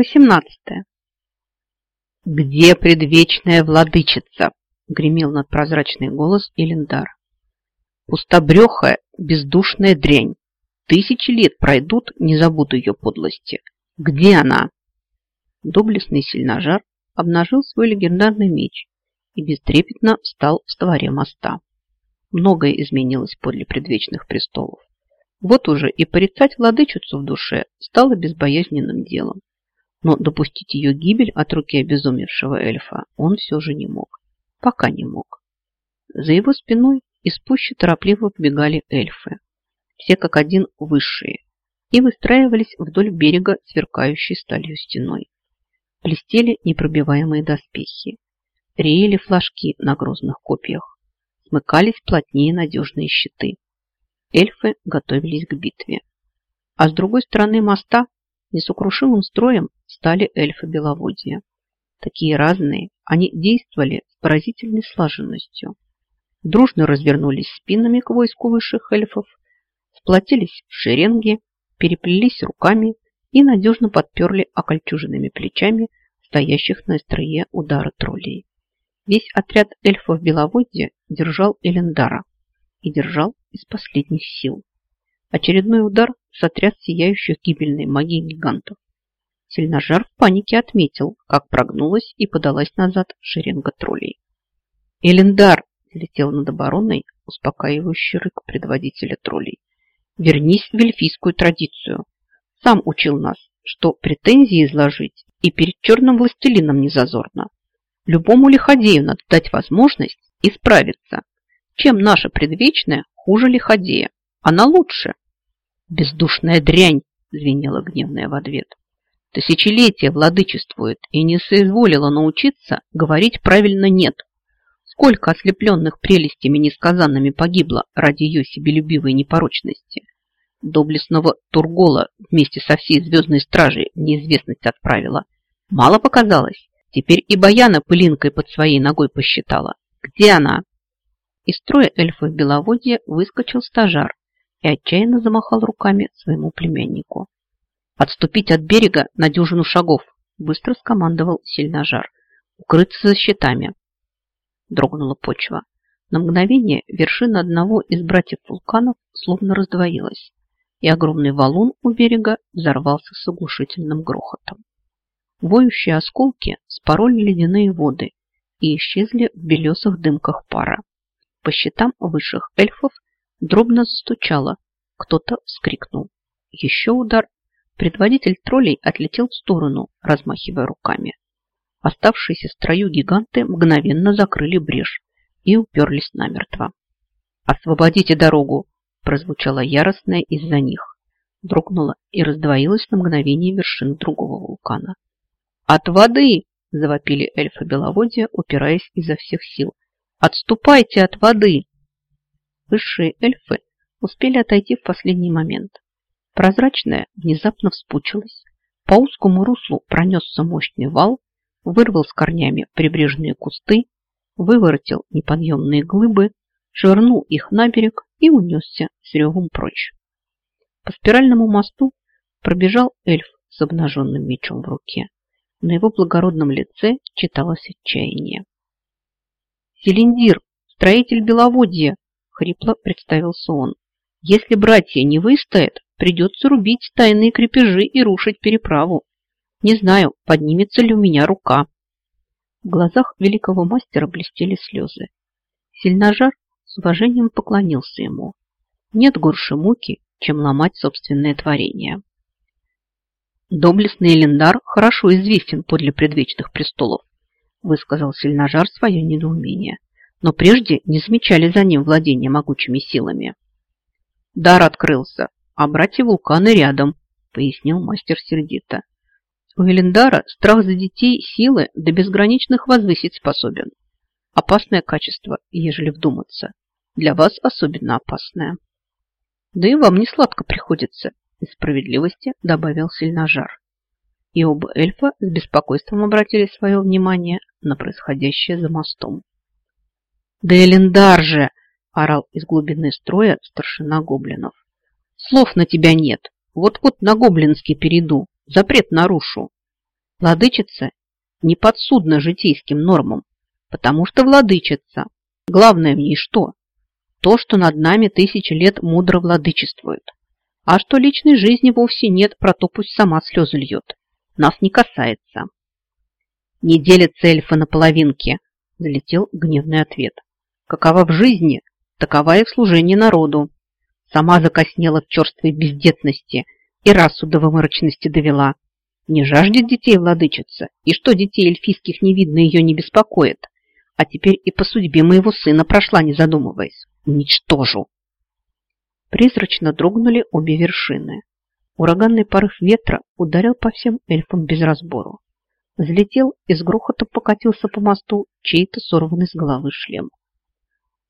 Восемнадцатое. «Где предвечная владычица?» – гремел над прозрачный голос Элендар. «Пустобрехая, бездушная дрянь. Тысячи лет пройдут, не забуду ее подлости. Где она?» Доблестный сильножар обнажил свой легендарный меч и бестрепетно встал в створе моста. Многое изменилось подле предвечных престолов. Вот уже и порицать владычицу в душе стало безбоязненным делом. Но допустить ее гибель от руки обезумевшего эльфа он все же не мог. Пока не мог. За его спиной из пущи торопливо побегали эльфы. Все как один высшие. И выстраивались вдоль берега сверкающей сталью стеной. Блестели непробиваемые доспехи. Реяли флажки на грозных копьях. Смыкались плотнее надежные щиты. Эльфы готовились к битве. А с другой стороны моста несокрушимым строем стали эльфы Беловодья. Такие разные, они действовали с поразительной слаженностью. Дружно развернулись спинами к войску высших эльфов, сплотились в шеренги, переплелись руками и надежно подперли окольчуженными плечами стоящих на острие удара троллей. Весь отряд эльфов Беловодья держал Элендара и держал из последних сил. Очередной удар сотряс сияющих гибельной магией гигантов. Сильножар в панике отметил, как прогнулась и подалась назад шеренга троллей. «Элендар!» – летел над обороной успокаивающий рык предводителя троллей. «Вернись в эльфийскую традицию. Сам учил нас, что претензии изложить и перед черным властелином не зазорно. Любому лиходею надо дать возможность исправиться. Чем наша предвечная хуже лиходея? Она лучше. Бездушная дрянь, звенела гневная в ответ. Тысячелетия владычествует и не соизволила научиться говорить правильно «нет». Сколько ослепленных прелестями несказанными погибло ради ее себелюбивой непорочности. Доблестного Тургола вместе со всей звездной стражей неизвестность отправила. Мало показалось. Теперь и Баяна пылинкой под своей ногой посчитала. Где она? Из строя эльфов Беловодья выскочил стажар и отчаянно замахал руками своему племяннику. «Отступить от берега на дюжину шагов!» быстро скомандовал сильножар. «Укрыться за щитами!» Дрогнула почва. На мгновение вершина одного из братьев вулканов словно раздвоилась, и огромный валун у берега взорвался с оглушительным грохотом. Воющие осколки спороли ледяные воды и исчезли в белесых дымках пара. По щитам высших эльфов дробно застучало. Кто-то вскрикнул. Еще удар. Предводитель троллей отлетел в сторону, размахивая руками. Оставшиеся в строю гиганты мгновенно закрыли брешь и уперлись намертво. «Освободите дорогу!» прозвучало яростное из-за них. Дрогнула и раздвоилась на мгновение вершина другого вулкана. «От воды!» – завопили эльфы Беловодья, упираясь изо всех сил. «Отступайте от воды!» Высшие эльфы успели отойти в последний момент. Прозрачная внезапно вспучилась. По узкому руслу пронесся мощный вал, вырвал с корнями прибрежные кусты, выворотил неподъемные глыбы, швырнул их на берег и унесся с ревом прочь. По спиральному мосту пробежал эльф с обнаженным мечом в руке. На его благородном лице читалось отчаяние. «Селендир, строитель Беловодья!» — хрипло представился он. «Если братья не выстоят, придется рубить тайные крепежи и рушить переправу. Не знаю, поднимется ли у меня рука». В глазах великого мастера блестели слезы. Сильножар с уважением поклонился ему. Нет горше муки, чем ломать собственное творение. Доблестный Элендар хорошо известен подле предвечных престолов, высказал сильножар свое недоумение, но прежде не замечали за ним владения могучими силами. Дар открылся, а братья вулканы рядом, пояснил мастер сердито. У Элендара страх за детей силы до безграничных возвысить способен. Опасное качество, ежели вдуматься. Для вас особенно опасное. Да и вам не сладко приходится, из справедливости добавил сильножар. И оба эльфа с беспокойством обратили свое внимание на происходящее за мостом. «Да Элендар же!» – орал из глубины строя старшина гоблинов. «Слов на тебя нет. Вот-вот на гоблинский перейду. Запрет нарушу». Владычица не подсудна житейским нормам, потому что владычица. Главное в ней что? То, что над нами тысячи лет мудро владычествует. А что личной жизни вовсе нет, про то пусть сама слезы льет. Нас не касается. Не делятся эльфы на половинки, залетел гневный ответ. Какова в жизни, такова и в служении народу. Сама закоснела в черствой бездетности и расу до выморочности довела. Не жаждет детей владычица, и что детей эльфийских не видно ее не беспокоит. А теперь и по судьбе моего сына прошла, не задумываясь. Уничтожу. Призрачно дрогнули обе вершины. Ураганный порыв ветра ударил по всем эльфам без разбору. Взлетел и с грохотом покатился по мосту чей-то сорванный с головы шлем.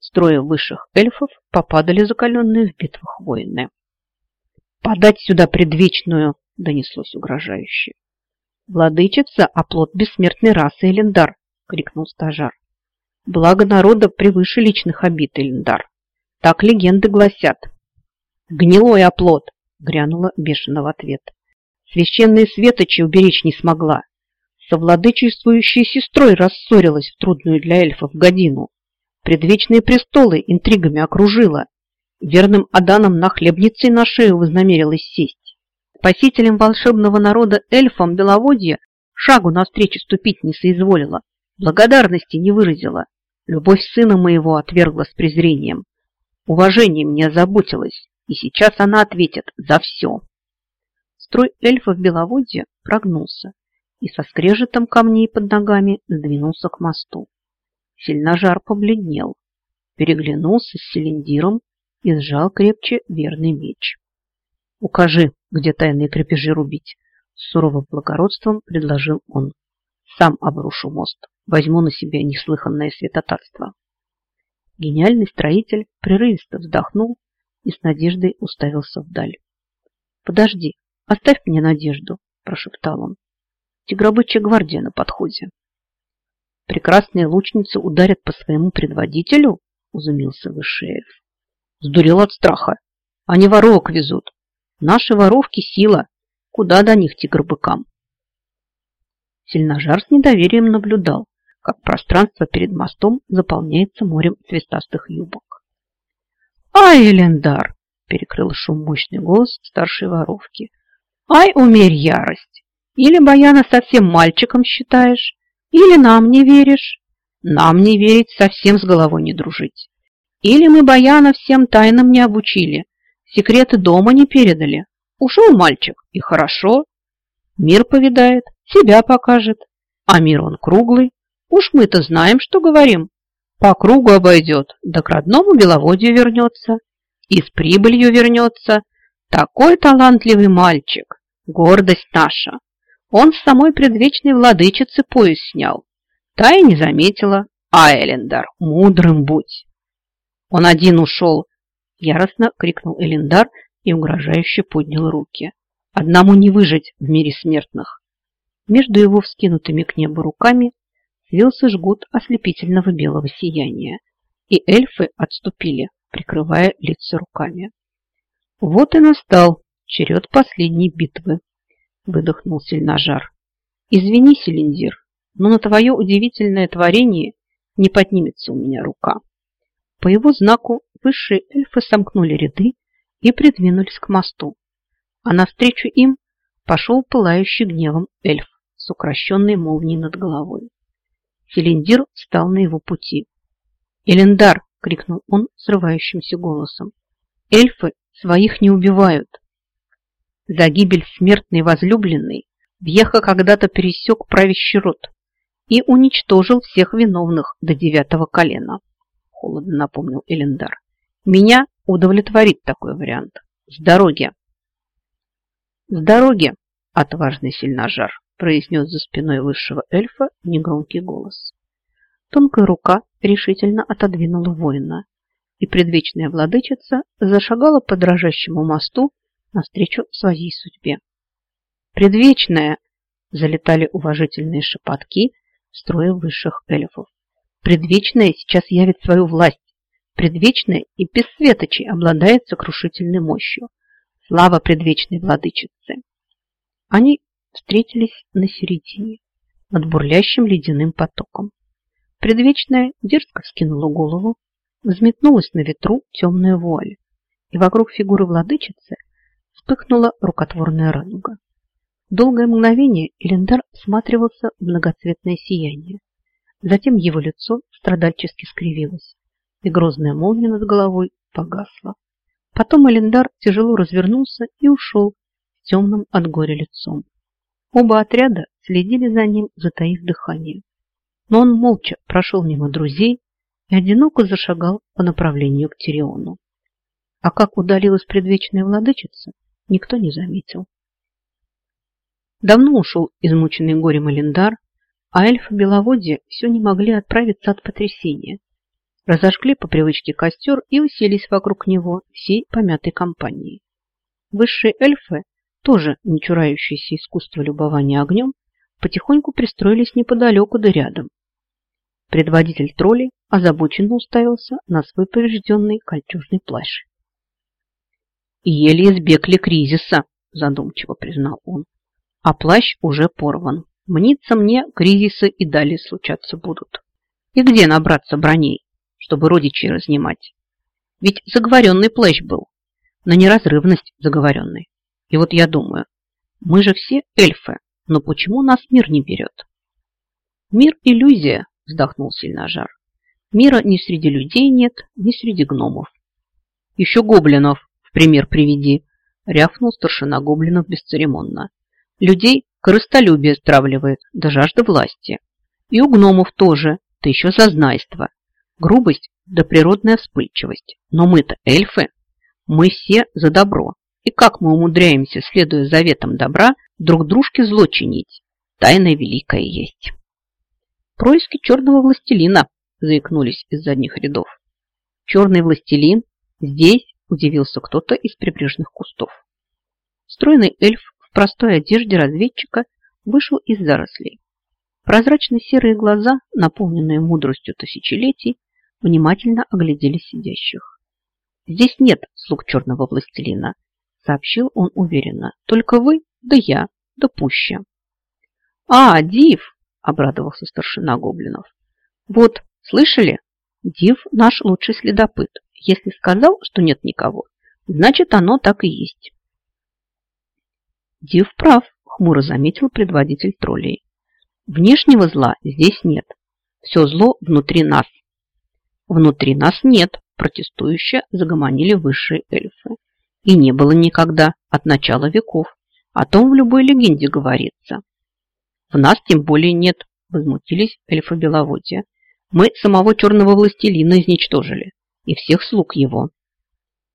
Строя высших эльфов попадали закаленные в битвах воины. «Подать сюда предвечную!» – донеслось угрожающе. «Владычица, оплот бессмертной расы Элендар!» – крикнул стажар. «Благо народа превыше личных обид, Элендар. Так легенды гласят». «Гнилой оплот!» – грянула бешено в ответ. «Священные светочи уберечь не смогла. Совладычествующей сестрой рассорилась в трудную для эльфов годину. Предвечные престолы интригами окружила. Верным Аданом на хлебнице на шею вознамерилась сесть. Спасителем волшебного народа эльфам Беловодья шагу навстречу ступить не соизволила, благодарности не выразила, любовь сына моего отвергла с презрением. Уважением не озаботилась, и сейчас она ответит за все. Строй эльфов Беловодья прогнулся и со скрежетом камней под ногами сдвинулся к мосту. Сильножар побледнел, переглянулся с Селендиром и сжал крепче верный меч. «Укажи, где тайные крепежи рубить», — с суровым благородством предложил он. «Сам обрушу мост, возьму на себя неслыханное святотатство». Гениальный строитель прерывисто вздохнул и с надеждой уставился вдаль. «Подожди, оставь мне надежду», – прошептал он. «Тигробычья гвардия на подходе». «Прекрасные лучницы ударят по своему предводителю?» – изумился эльф. Сдурел от страха. Они воровок везут. Наши воровки – сила. Куда до них тигр-быкам? Сильножар с недоверием наблюдал, как пространство перед мостом заполняется морем свистастых юбок. «Ай, Элендар!» – перекрыл шум мощный голос старшей воровки. «Ай, умерь ярость! Или Баяна совсем мальчиком считаешь, или нам не веришь. Нам не верить, совсем с головой не дружить. Или мы Баяна всем тайнам не обучили, секреты дома не передали. Ушел мальчик, и хорошо. Мир повидает, себя покажет. А мир он круглый. Уж мы-то знаем, что говорим. По кругу обойдет, да к родному беловодью вернется. И с прибылью вернется. Такой талантливый мальчик. Гордость наша. Он с самой предвечной владычицы пояс снял. Та и не заметила. А, Элендар, мудрым будь. Он один ушел, яростно крикнул Элендар и угрожающе поднял руки. Одному не выжить в мире смертных. Между его вскинутыми к небу руками свился жгут ослепительного белого сияния, и эльфы отступили, прикрывая лица руками. Вот и настал черед последней битвы, выдохнул сильножар. Извини, Селендир, но на твое удивительное творение не поднимется у меня рука. По его знаку высшие эльфы сомкнули ряды и придвинулись к мосту, а навстречу им пошел пылающий гневом эльф с укращенной молнией над головой. Селендир встал на его пути. «Элендар!» — крикнул он срывающимся голосом. «Эльфы своих не убивают!» За гибель смертной возлюбленной Вьеха когда-то пересек правящий род и уничтожил всех виновных до девятого колена холодно напомнил Элендар. Меня удовлетворит такой вариант. С дороги. С дороги, отважный сильножар, произнес за спиной высшего эльфа негромкий голос. Тонкая рука решительно отодвинула воина, и предвечная владычица зашагала по дрожащему мосту навстречу своей судьбе. «Предвечная!» – залетали уважительные шепотки строя высших эльфов. Предвечная сейчас явит свою власть. Предвечная и без светочей обладает сокрушительной мощью. Слава предвечной владычице. Они встретились на середине, над бурлящим ледяным потоком. Предвечная дерзко вскинула голову, взметнулась на ветру темная вуаль, и вокруг фигуры владычицы вспыхнула рукотворная радуга. Долгое мгновение Элендар всматривался в многоцветное сияние. Затем его лицо страдальчески скривилось, и грозная молния над головой погасла. Потом Элендар тяжело развернулся и ушел с темным от горя лицом. Оба отряда следили за ним, затаив дыхание. Но он молча прошел мимо друзей и одиноко зашагал по направлению к Тириону. А как удалилась предвечная владычица, никто не заметил. Давно ушел измученный горем Элендар, а эльфы Беловодья все не могли отправиться от потрясения. Разожгли по привычке костер и уселись вокруг него всей помятой компанией. Высшие эльфы, тоже не чурающиеся искусства любования огнем, потихоньку пристроились неподалеку да рядом. Предводитель троллей озабоченно уставился на свой поврежденный кольчужный плащ. «Еле избегли кризиса», задумчиво признал он. «А плащ уже порван. Мнится мне, кризисы и далее случаться будут. И где набраться броней, чтобы родичей разнимать? Ведь заговоренный плащ был, на неразрывность заговоренный. И вот я думаю, мы же все эльфы, но почему нас мир не берет? Мир – иллюзия, вздохнул сильножар. Мира ни среди людей нет, ни среди гномов. Еще гоблинов пример приведи, рявкнул старшина гоблинов бесцеремонно. Людей корыстолюбие стравливает, да жажда власти. И у гномов тоже, да еще зазнайство. Грубость да природная вспыльчивость. Но мы-то эльфы, мы все за добро. И как мы умудряемся, следуя заветам добра, друг дружке зло чинить? Тайна великая есть. Происки черного властелина, заикнулись из задних рядов. Черный властелин? Здесь? Удивился кто-то из прибрежных кустов. Стройный эльф в простой одежде разведчика вышел из зарослей. Прозрачные серые глаза, наполненные мудростью тысячелетий, внимательно оглядели сидящих. «Здесь нет слуг черного властелина», — сообщил он уверенно. «Только вы, да я, да пуща». «А, Див!» – обрадовался старшина гоблинов. «Вот, слышали? Див наш лучший следопыт. Если сказал, что нет никого, значит, оно так и есть». Див прав, хмуро заметил предводитель троллей. Внешнего зла здесь нет. Все зло внутри нас. Внутри нас нет, протестующе загомонили высшие эльфы. И не было никогда, от начала веков. О том в любой легенде говорится. В нас тем более нет, возмутились эльфы Беловодья. Мы самого черного властелина изничтожили и всех слуг его.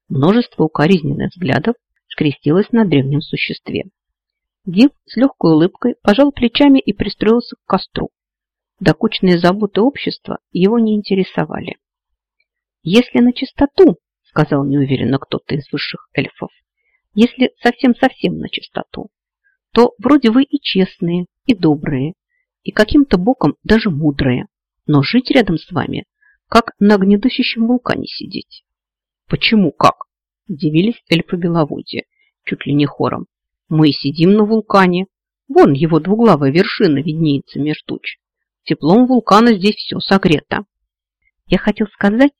Множество укоризненных взглядов скрестилось на древнем существе. Див с легкой улыбкой пожал плечами и пристроился к костру. Докучные заботы общества его не интересовали. «Если на чистоту, — сказал неуверенно кто-то из высших эльфов, — если совсем-совсем на чистоту, то вроде вы и честные, и добрые, и каким-то боком даже мудрые, но жить рядом с вами, как на гнедущем вулкане сидеть. Почему как? Удивились эльфы Беловодья, чуть ли не хором. Мы сидим на вулкане. Вон его двуглавая вершина виднеется меж туч. Теплом вулкана здесь все согрето. Я хотел сказать,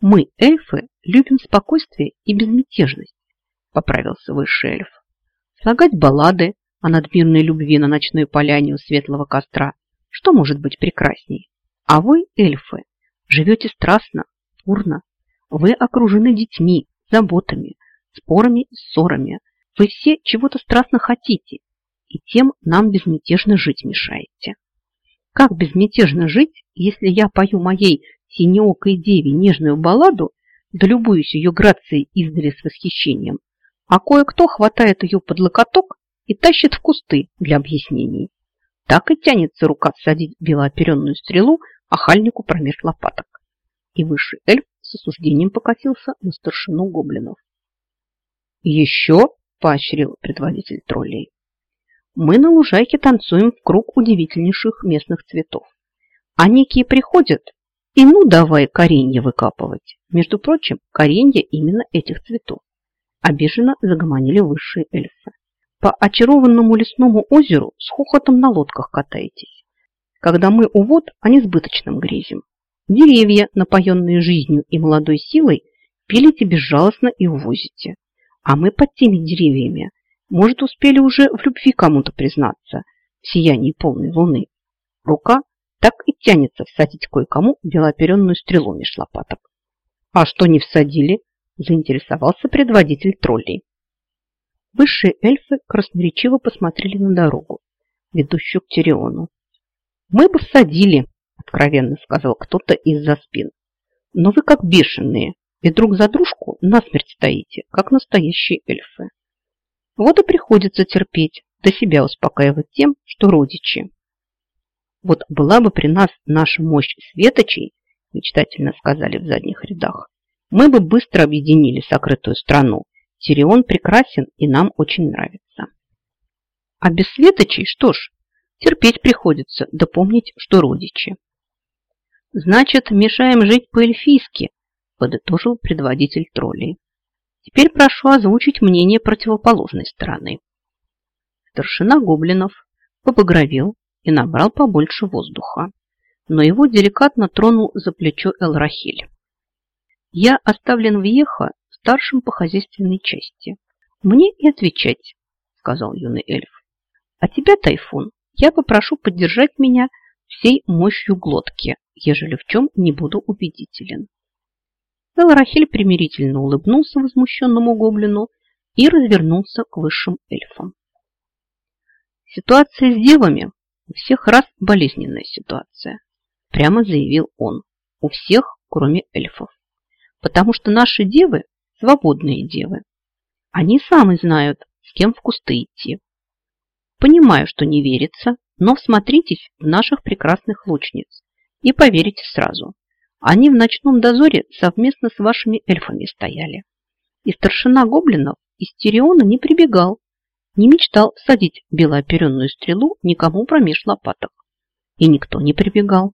мы, эльфы, любим спокойствие и безмятежность, поправился высший эльф слагать баллады о надмирной любви на ночной поляне у светлого костра. Что может быть прекрасней? А вы, эльфы, живете страстно, бурно. Вы окружены детьми, заботами, спорами и ссорами. Вы все чего-то страстно хотите, и тем нам безмятежно жить мешаете. Как безмятежно жить, если я пою моей синеокой деве нежную балладу, да любуюсь ее грацией издали с восхищением, а кое-кто хватает ее под локоток и тащит в кусты для объяснений. Так и тянется рука всадить белооперенную стрелу охальнику промеж лопаток. И высший эльф с осуждением покатился на старшину гоблинов. «Еще?» – поощрил предводитель троллей. «Мы на лужайке танцуем в круг удивительнейших местных цветов. А некие приходят и ну давай коренья выкапывать. Между прочим, коренья именно этих цветов. Обиженно загомонили высшие эльфы. по очарованному лесному озеру с хохотом на лодках катаетесь. Когда мы у вод, а не сбыточным грезим. Деревья, напоенные жизнью и молодой силой, пилите безжалостно и увозите. А мы под теми деревьями, может, успели уже в любви кому-то признаться, в сиянии полной луны. Рука так и тянется всадить кое-кому белоперенную стрелу меж лопаток. А что не всадили, заинтересовался предводитель троллей. Высшие эльфы красноречиво посмотрели на дорогу, ведущую к Тириону. «Мы бы всадили», – откровенно сказал кто-то из-за спин. «Но вы как бешеные, и друг за дружку насмерть стоите, как настоящие эльфы. Вот и приходится терпеть, до себя успокаивать тем, что родичи. Вот была бы при нас наша мощь светочей, мечтательно сказали в задних рядах, мы бы быстро объединили сокрытую страну. Тирион прекрасен и нам очень нравится. А без светочей, что ж, терпеть приходится, да что родичи. Значит, мешаем жить по-эльфийски, подытожил предводитель троллей. Теперь прошу озвучить мнение противоположной стороны. Старшина гоблинов побагровел и набрал побольше воздуха, но его деликатно тронул за плечо Элрахиль. Я оставлен в Ехо старшим по хозяйственной части. Мне и отвечать, сказал юный эльф. А тебя, Тайфун, я попрошу поддержать меня всей мощью глотки, ежели в чем не буду убедителен. Элрахиль примирительно улыбнулся возмущенному гоблину и развернулся к высшим эльфам. Ситуация с девами у всех раз болезненная ситуация, прямо заявил он. У всех, кроме эльфов. Потому что наши девы – свободные девы. Они сами знают, с кем в кусты идти. Понимаю, что не верится, но всмотритесь в наших прекрасных лучниц и поверите сразу. Они в ночном дозоре совместно с вашими эльфами стояли. И старшина гоблинов из Тириона не прибегал, не мечтал садить белооперенную стрелу никому промеж лопаток. И никто не прибегал,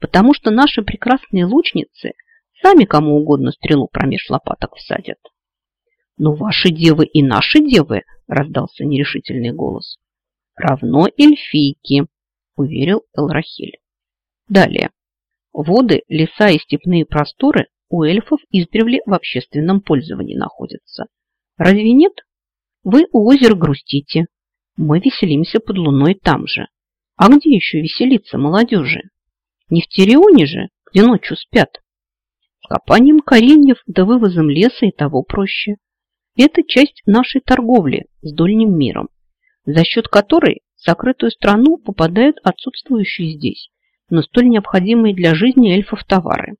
потому что наши прекрасные лучницы сами кому угодно стрелу промеж лопаток всадят. Но ваши девы и наши девы, раздался нерешительный голос. Равно эльфийки, уверил Элрахиль. Далее. Воды, леса и степные просторы у эльфов издревле в общественном пользовании находятся. Разве нет? Вы у озера грустите. Мы веселимся под луной там же. А где еще веселиться молодежи? Не в Тирионе же, где ночью спят. С копанием кореньев да вывозом леса и того проще. Это часть нашей торговли с дольним миром, за счет которой в сокрытую страну попадают отсутствующие здесь но столь необходимые для жизни эльфов товары.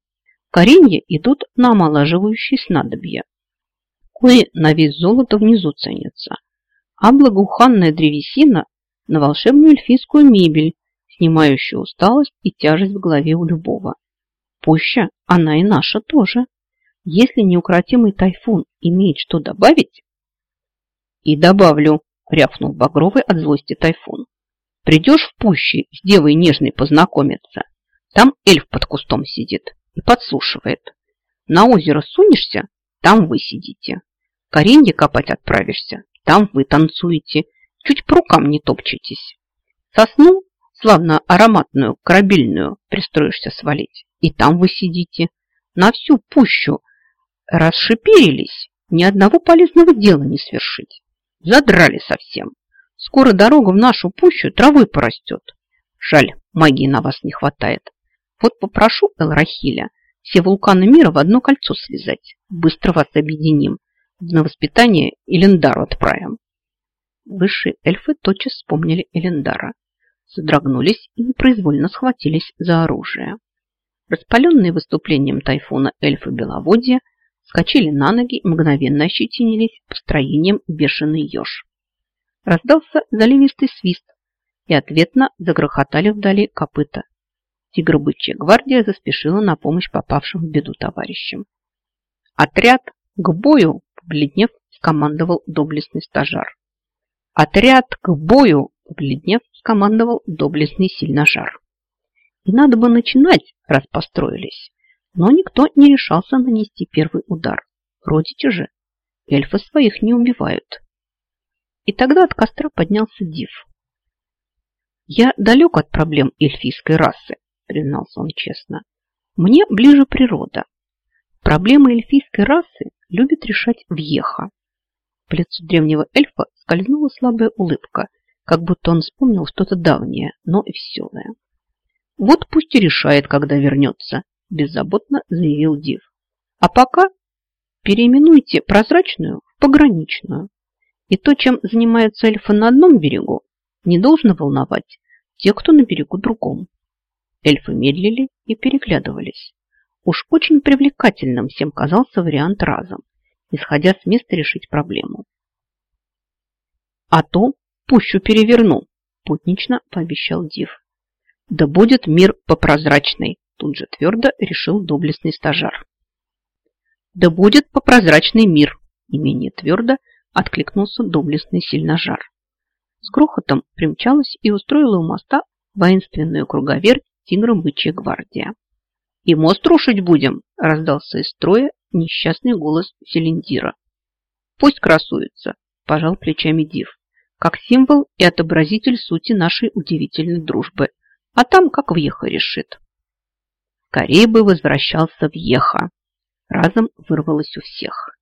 Коренья идут на омолаживающие снадобья. Кое на вес золота внизу ценятся, а благоуханная древесина на волшебную эльфийскую мебель, снимающую усталость и тяжесть в голове у любого. Пуща она и наша тоже. Если неукротимый тайфун имеет что добавить... И добавлю, рявкнул Багровый от злости тайфун. Придешь в пущи с девой нежной познакомиться. Там эльф под кустом сидит и подслушивает. На озеро сунешься, там вы сидите. Коренья копать отправишься, там вы танцуете. Чуть по рукам не топчетесь. Сосну, славно ароматную, корабельную, пристроишься свалить. И там вы сидите. На всю пущу расшиперились, ни одного полезного дела не свершить. Задрали совсем. Скоро дорога в нашу пущу травой порастет. Жаль, магии на вас не хватает. Вот попрошу Элрахиля все вулканы мира в одно кольцо связать. Быстро вас объединим. На воспитание Элендару отправим. Высшие эльфы тотчас вспомнили Элендара. Содрогнулись и непроизвольно схватились за оружие. Распаленные выступлением тайфуна эльфы Беловодья скочили на ноги и мгновенно ощетинились построением бешеный еж. Раздался заливистый свист, и ответно загрохотали вдали копыта. Тигробычья гвардия заспешила на помощь попавшим в беду товарищам. «Отряд к бою!» – побледнев, скомандовал доблестный стажар. «Отряд к бою!» – побледнев, скомандовал доблестный сильножар. И надо бы начинать, раз построились. Но никто не решался нанести первый удар. Родичи же. Эльфы своих не убивают. И тогда от костра поднялся Див. «Я далек от проблем эльфийской расы», признался он честно. «Мне ближе природа. Проблемы эльфийской расы любит решать Вьеха». По лицу древнего эльфа скользнула слабая улыбка, как будто он вспомнил что-то давнее, но и веселое. «Вот пусть и решает, когда вернется», – беззаботно заявил Див. «А пока переименуйте прозрачную в пограничную. И то, чем занимаются эльфы на одном берегу, не должно волновать тех, кто на берегу другом». Эльфы медлили и переглядывались. Уж очень привлекательным всем казался вариант разом, исходя с места решить проблему. А то пущу переверну, путнично пообещал Див. Да будет мир попрозрачный, тут же твердо решил доблестный стажар. Да будет попрозрачный мир, не менее твердо откликнулся доблестный сильножар. С грохотом примчалась и устроила у моста воинственную круговерть тигром бычья гвардия. «И мост рушить будем!» – раздался из строя несчастный голос Селендира. «Пусть красуется!» – пожал плечами Див как символ и отобразитель сути нашей удивительной дружбы. А там как Вьеха решит. Скорее бы возвращался Вьеха. Разом вырвалось у всех.